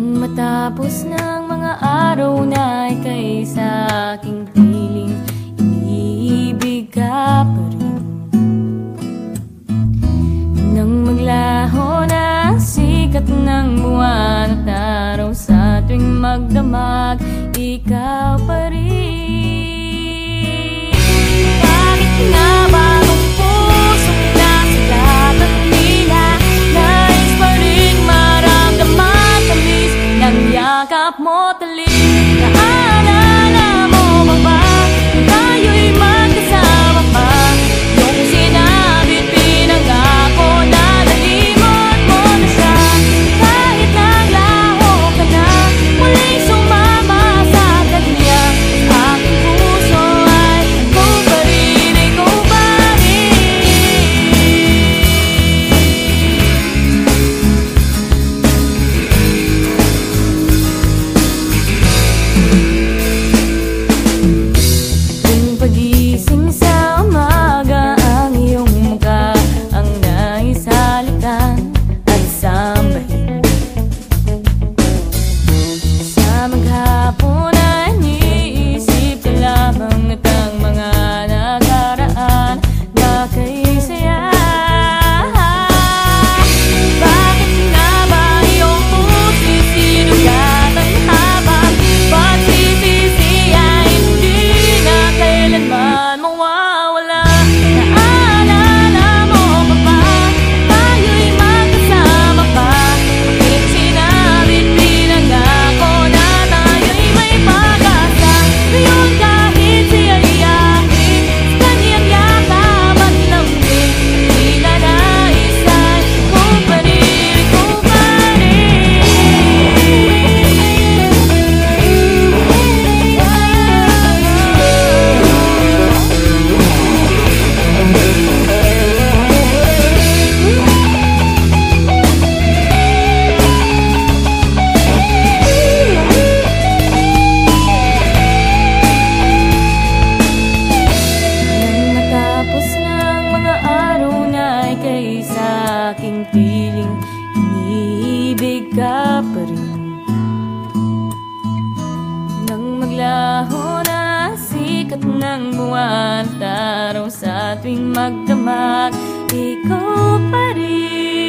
Nang matapos ng mga araw na ikay sa aking piling Iniibig ka pa rin. Nang maglaho na sikat ng buwan At araw sa tuwing magdamag Ikaw pa rin. កັບមកតលី Pag-ibig ka pa rin. Nang maglaho na sikat ng buwan Taraw sa tuwing magdamag Ikaw pa rin.